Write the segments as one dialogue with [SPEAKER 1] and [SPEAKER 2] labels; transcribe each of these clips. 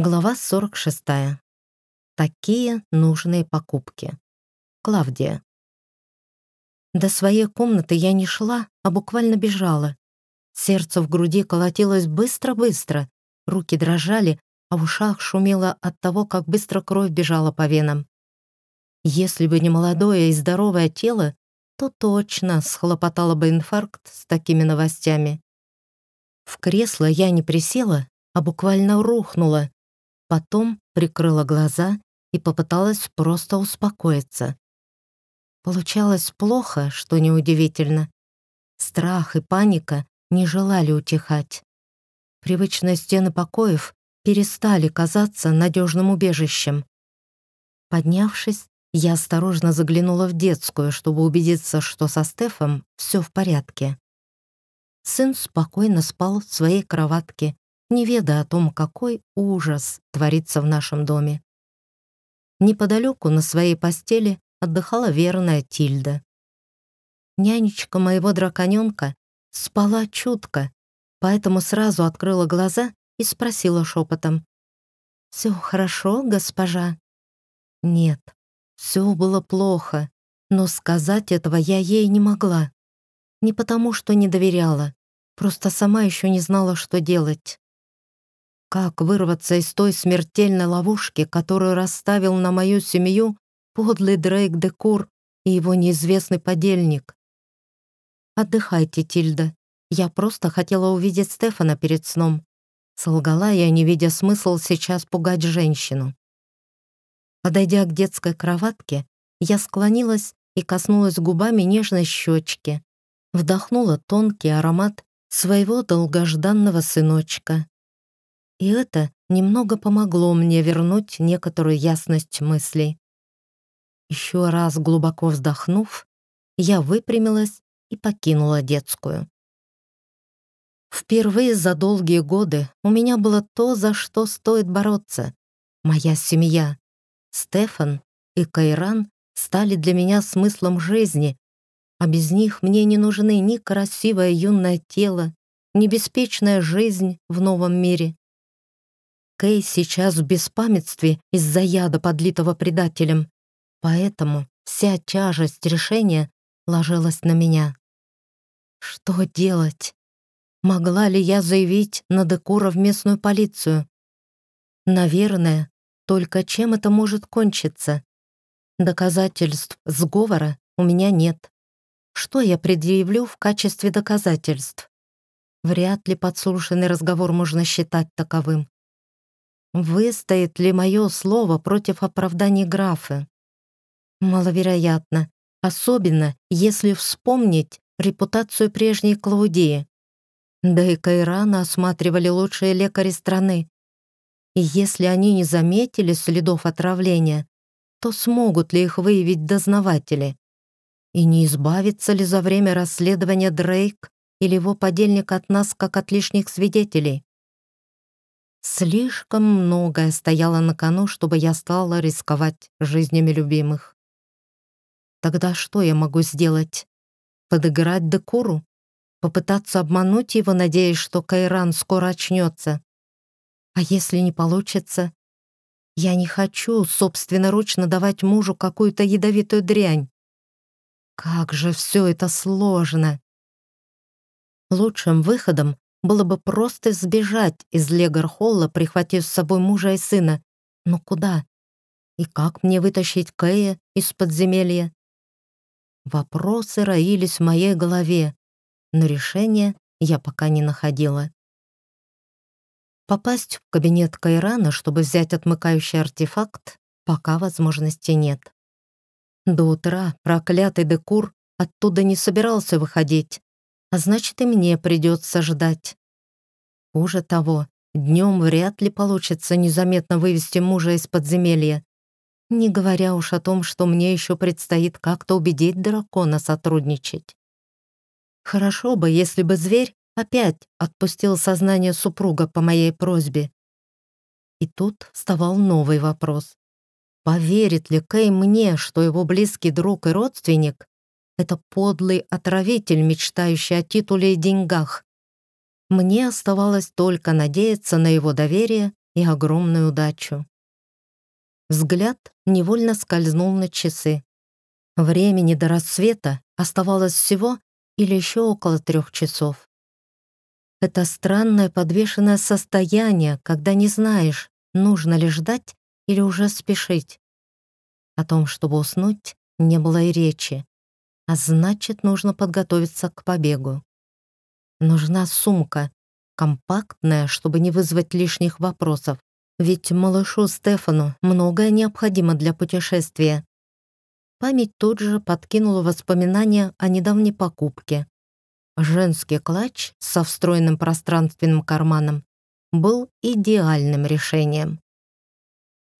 [SPEAKER 1] Глава 46. Такие нужные покупки. Клавдия. До своей комнаты я не шла, а буквально бежала. Сердце в груди колотилось быстро-быстро, руки дрожали, а в ушах шумело от того, как быстро кровь бежала по венам. Если бы не молодое и здоровое тело, то точно схлопотала бы инфаркт с такими новостями. В кресло я не присела, а буквально рухнула, Потом прикрыла глаза и попыталась просто успокоиться. Получалось плохо, что неудивительно. Страх и паника не желали утихать. Привычные стены покоев перестали казаться надежным убежищем. Поднявшись, я осторожно заглянула в детскую, чтобы убедиться, что со Стефом все в порядке. Сын спокойно спал в своей кроватке, не ведая о том, какой ужас творится в нашем доме. Неподалеку на своей постели отдыхала верная Тильда. Нянечка моего драконёнка спала чутко, поэтому сразу открыла глаза и спросила шепотом. «Все хорошо, госпожа?» Нет, все было плохо, но сказать этого я ей не могла. Не потому, что не доверяла, просто сама еще не знала, что делать. Как вырваться из той смертельной ловушки, которую расставил на мою семью подлый Дрейк Декур и его неизвестный подельник? «Отдыхайте, Тильда. Я просто хотела увидеть Стефана перед сном», солгала я, не видя смысл сейчас пугать женщину. Подойдя к детской кроватке, я склонилась и коснулась губами нежной щечки, вдохнула тонкий аромат своего долгожданного сыночка и это немного помогло мне вернуть некоторую ясность мыслей. Еще раз глубоко вздохнув, я выпрямилась и покинула детскую. Впервые за долгие годы у меня было то, за что стоит бороться. Моя семья. Стефан и Кайран стали для меня смыслом жизни, а без них мне не нужны ни красивое юное тело, ни беспечная жизнь в новом мире. Кей сейчас в беспамятстве из-за яда, подлитого предателем. Поэтому вся тяжесть решения ложилась на меня. Что делать? Могла ли я заявить на Декура в местную полицию? Наверное, только чем это может кончиться? Доказательств сговора у меня нет. Что я предъявлю в качестве доказательств? Вряд ли подслушанный разговор можно считать таковым. Выстоит ли мое слово против оправданий графа? Маловероятно, особенно если вспомнить репутацию прежней Клаудии. Да и Кайрана осматривали лучшие лекари страны. И если они не заметили следов отравления, то смогут ли их выявить дознаватели? И не избавится ли за время расследования Дрейк или его подельник от нас, как от лишних свидетелей? Слишком многое стояло на кону, чтобы я стала рисковать жизнями любимых. Тогда что я могу сделать? Подыграть Декуру? Попытаться обмануть его, надеясь, что Кайран скоро очнется? А если не получится? Я не хочу собственноручно давать мужу какую-то ядовитую дрянь. Как же все это сложно. Лучшим выходом было бы просто сбежать из Легархолла, прихватив с собой мужа и сына. Но куда? И как мне вытащить Кэя из подземелья? Вопросы роились в моей голове, но решения я пока не находила. Попасть в кабинет Кайрана, чтобы взять отмыкающий артефакт, пока возможности нет. До утра проклятый Декур оттуда не собирался выходить, а значит и мне придется ждать. Хуже того, днем вряд ли получится незаметно вывести мужа из подземелья, не говоря уж о том, что мне еще предстоит как-то убедить дракона сотрудничать. Хорошо бы, если бы зверь опять отпустил сознание супруга по моей просьбе. И тут вставал новый вопрос. Поверит ли Кэй мне, что его близкий друг и родственник это подлый отравитель, мечтающий о титуле и деньгах. Мне оставалось только надеяться на его доверие и огромную удачу. Взгляд невольно скользнул на часы. Времени до рассвета оставалось всего или еще около трех часов. Это странное подвешенное состояние, когда не знаешь, нужно ли ждать или уже спешить. О том, чтобы уснуть, не было и речи, а значит, нужно подготовиться к побегу. Нужна сумка, компактная, чтобы не вызвать лишних вопросов, ведь малышу Стефану многое необходимо для путешествия. Память тут же подкинула воспоминания о недавней покупке. Женский клатч со встроенным пространственным карманом был идеальным решением.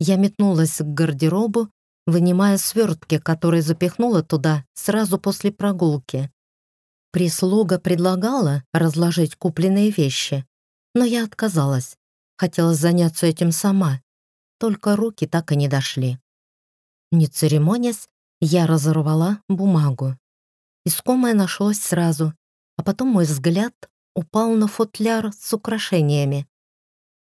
[SPEAKER 1] Я метнулась к гардеробу, вынимая свертки, которые запихнула туда сразу после прогулки. Прислуга предлагала разложить купленные вещи, но я отказалась. Хотела заняться этим сама, только руки так и не дошли. Не церемонясь, я разорвала бумагу. Искомое нашлось сразу, а потом мой взгляд упал на футляр с украшениями.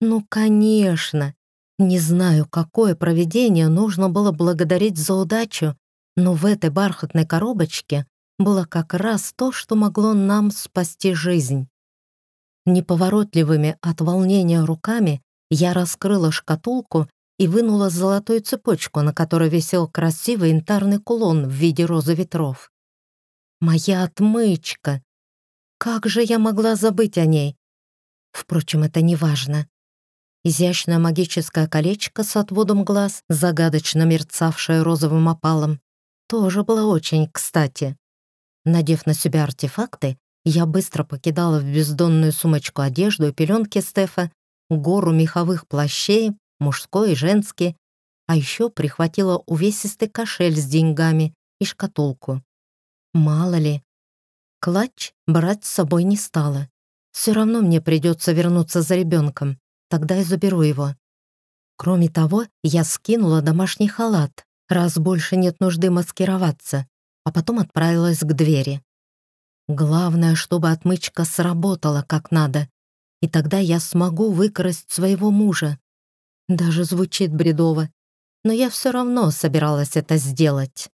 [SPEAKER 1] Ну, конечно, не знаю, какое проведение нужно было благодарить за удачу, но в этой бархатной коробочке было как раз то, что могло нам спасти жизнь. Неповоротливыми от волнения руками я раскрыла шкатулку и вынула золотую цепочку, на которой висел красивый янтарный кулон в виде розы ветров. Моя отмычка! Как же я могла забыть о ней? Впрочем, это не важно. Изящное магическое колечко с отводом глаз, загадочно мерцавшее розовым опалом, тоже было очень кстати. Надев на себя артефакты, я быстро покидала в бездонную сумочку одежду и пеленки Стефа, гору меховых плащей, мужской и женский, а еще прихватила увесистый кошель с деньгами и шкатулку. Мало ли. Клатч брать с собой не стала. Все равно мне придется вернуться за ребенком, тогда и заберу его. Кроме того, я скинула домашний халат, раз больше нет нужды маскироваться, а потом отправилась к двери. Главное, чтобы отмычка сработала как надо, и тогда я смогу выкрасть своего мужа. Даже звучит бредово, но я все равно собиралась это сделать.